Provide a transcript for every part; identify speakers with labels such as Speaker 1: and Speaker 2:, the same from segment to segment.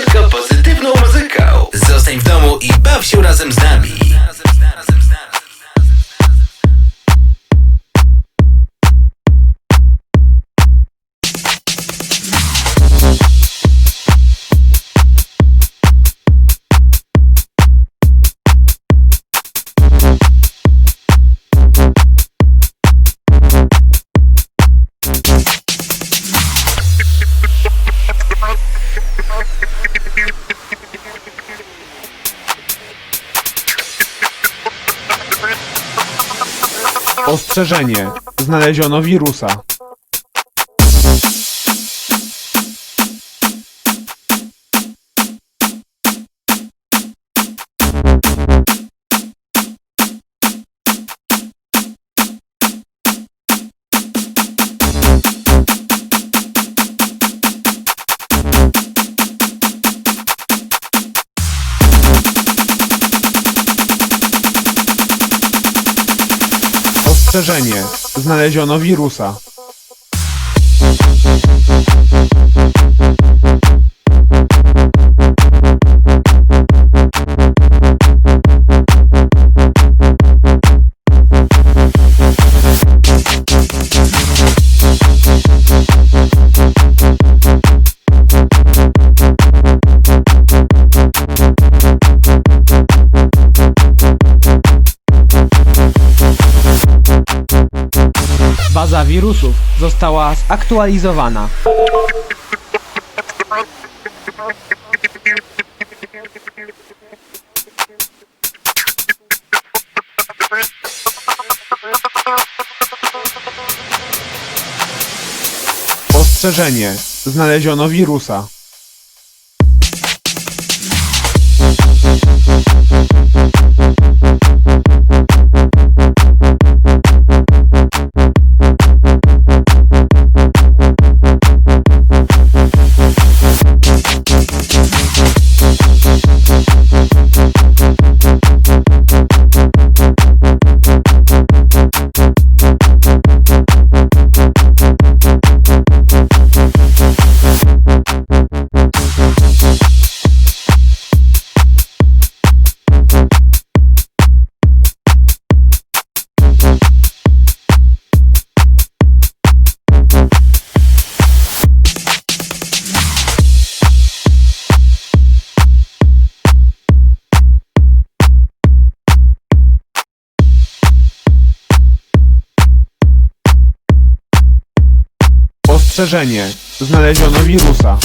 Speaker 1: tylko pozytywną muzyką. Zostań w domu i baw się razem z nami.
Speaker 2: Ostrzeżenie. Znaleziono wirusa. Ostrzeżenie. Znaleziono wirusa.
Speaker 3: Wirusów została zaktualizowana.
Speaker 2: Ostrzeżenie. Znaleziono wirusa. Znaleziono wirusa.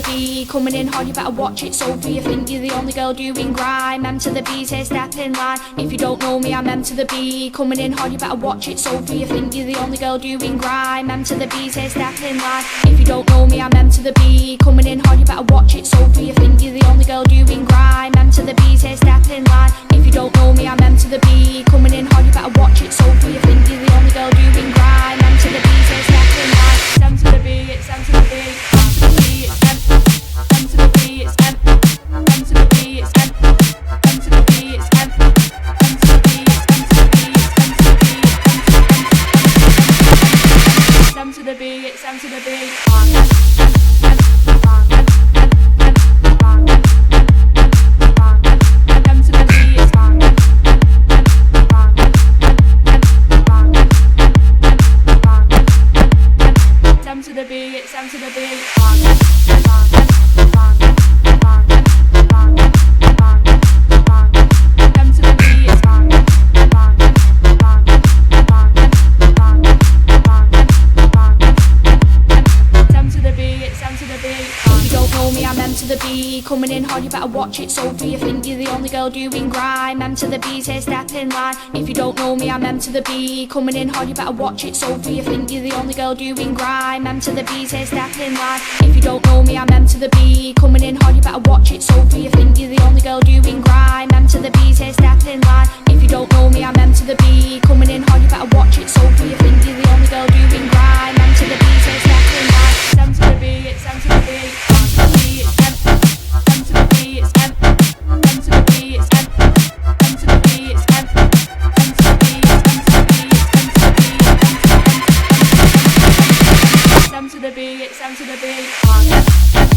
Speaker 4: The
Speaker 5: B. Coming in hard, you better watch it. Sophie, you think you're the only girl doing grime. M to the B, say step in line. If you don't know me, I'm M to the B. Coming in hard, you better watch it. Sophie, you think you're the only girl doing grime. M to the B, say step in line. If you don't know me, I'm M to the B. Coming in hard, you better watch it. Sophie, you think you're the only girl doing grime. M to the B, say step in line. If you don't know me, I'm M to the B. Coming in hard, you better watch it. Sophie, you think you're the only girl doing grime. M to the B, say step in line. M to the B, it's. M to the B, the beat, it's down to the beat. Coming you better watch it. Sophie, you think you're the only girl doing grime. M to the B, say step in line. If you don't know me, I'm M to the B. Coming in hard, you better watch it. Sophie, you think you're the only girl doing grime. M to the B, say step in line. If you don't know me, I'm M to the B. Coming in hard, you better watch it. Sophie, you think you're the only girl doing grime. M to the B, say step in line. If you don't know me, I'm M to the B. Coming in hard, you better watch it. Sophie, you think you're the only girl doing grime. M to the B, say step in line. M to the B, it's M to the B. M to the B, it's M. M
Speaker 6: heart.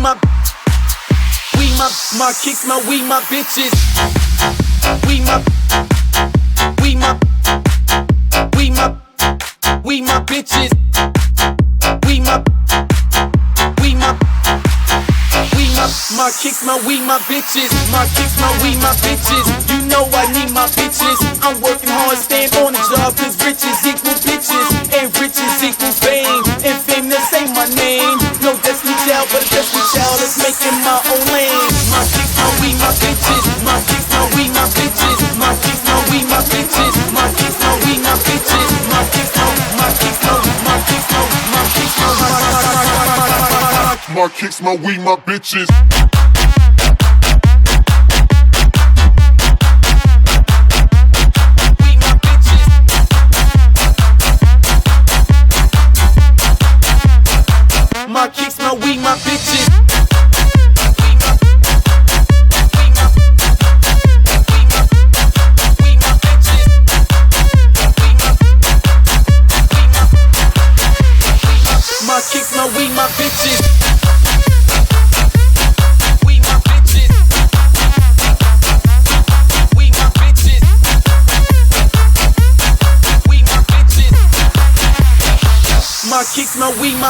Speaker 6: My, we my, my kicks, my we my bitches. We my, we my, we my, we my bitches. We my, we my. We my, my kicks, my we, my bitches. My kicks, my we, my bitches. You know I need my bitches. I'm working hard, stand on the job, cause riches equal bitches. And my own. My my weed, my bitches. My my weed, my bitches. My my my. My my my. My my kicks, my kicks, my kicks, my
Speaker 7: kicks, my my bitches.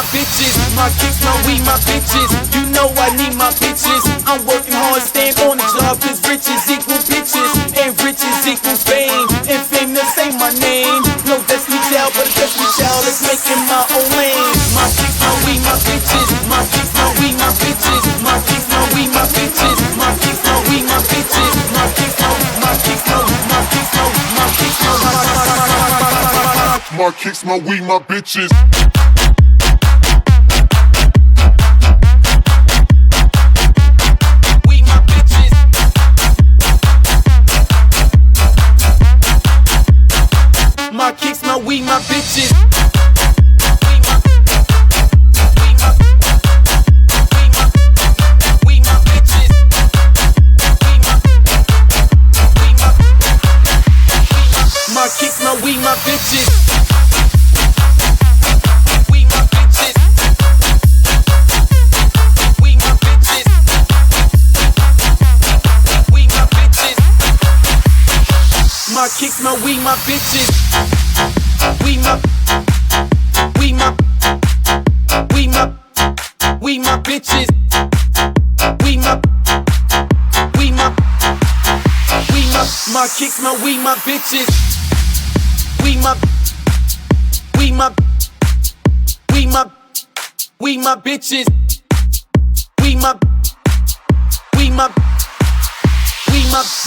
Speaker 6: my bitches. My kicks, my weed, my bitches. You know I need my bitches. I'm working hard, staying on the job, cause riches equal bitches. And riches equal fame. And fame, this ain't my name. No destiny child, but a destiny child is making my own lane. My kicks, my weed, my bitches. My kicks, my weed, my bitches. My kicks, my weed, my bitches. My kicks, my weed, my bitches. My kicks, my my kicks, my my kicks, my my kicks, my my
Speaker 7: kicks, my weed, my bitches.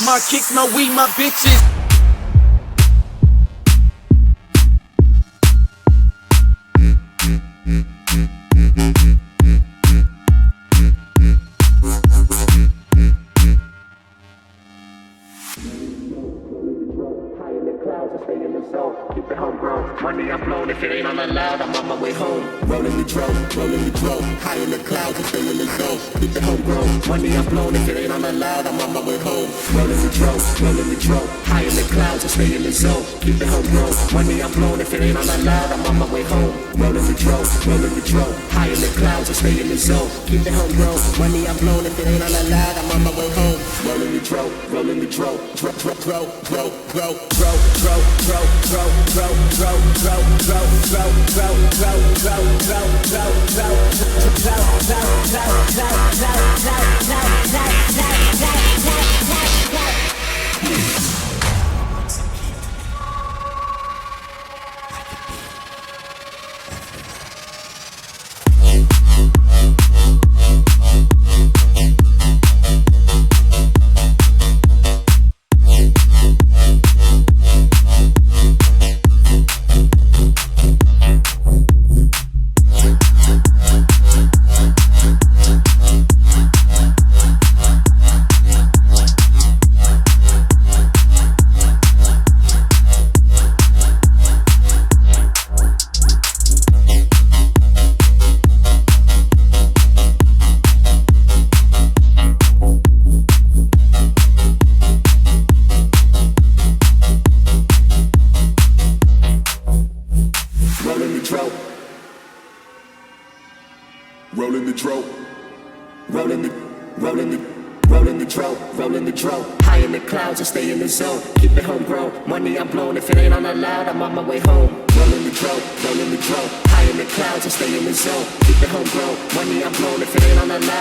Speaker 6: My kicks, my
Speaker 8: weed, my bitches.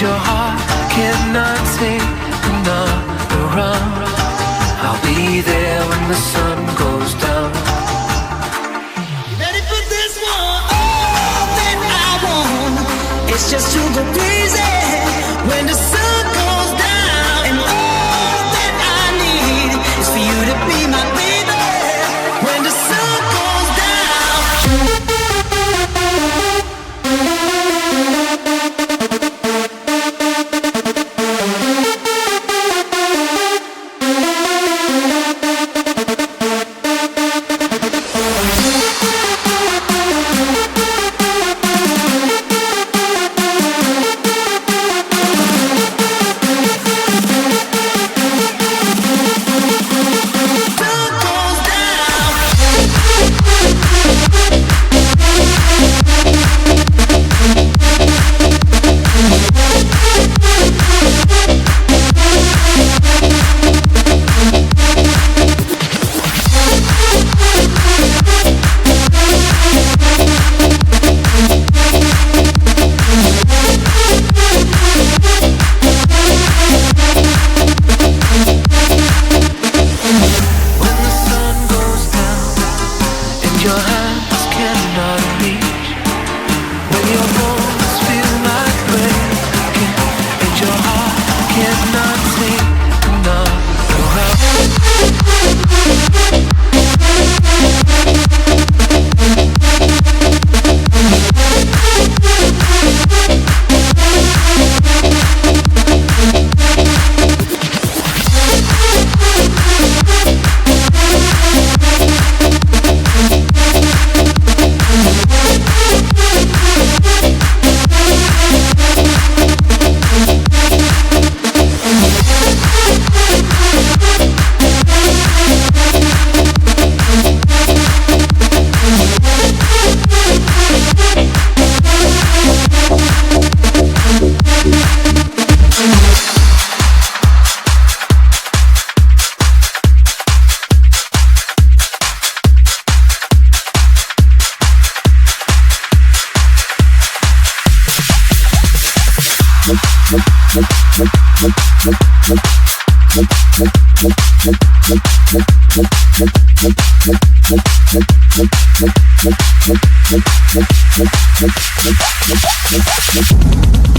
Speaker 1: your heart cannot take another run. I'll be there when the sun goes down.
Speaker 9: Ready for this one? All that I want is just
Speaker 10: you. Thank you.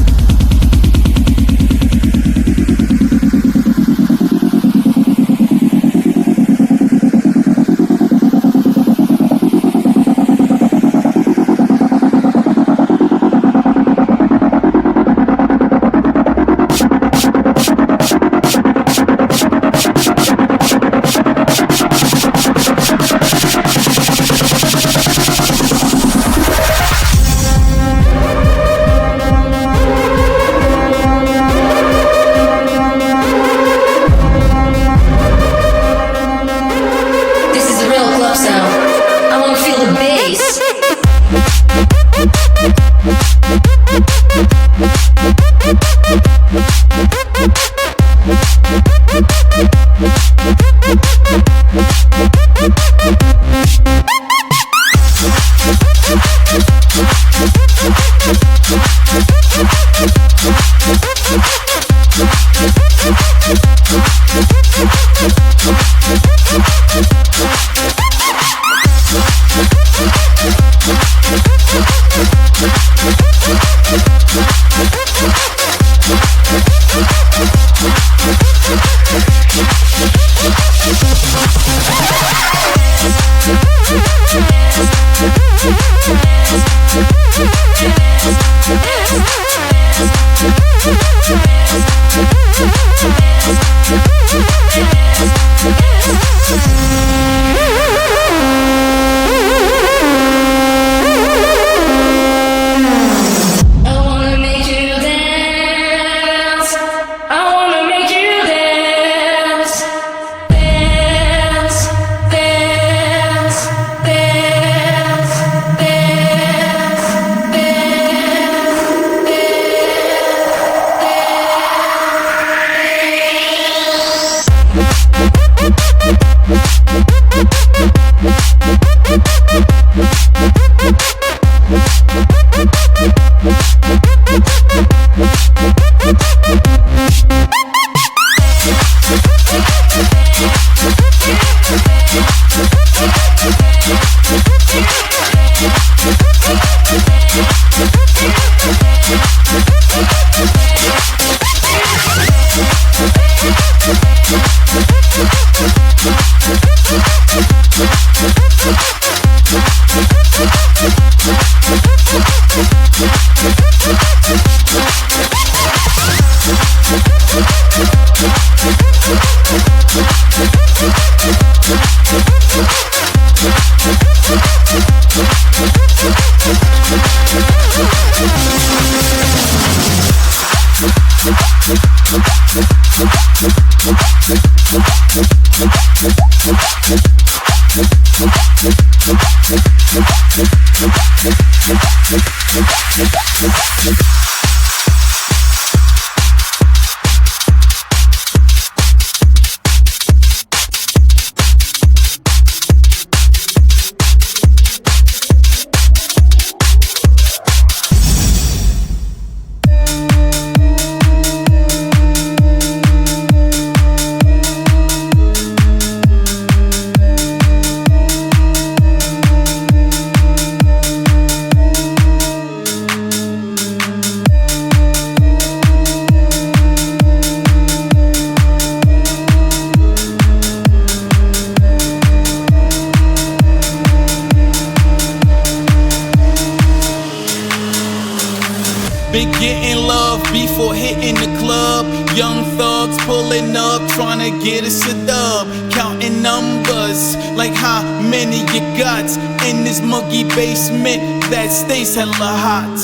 Speaker 6: Hella hot.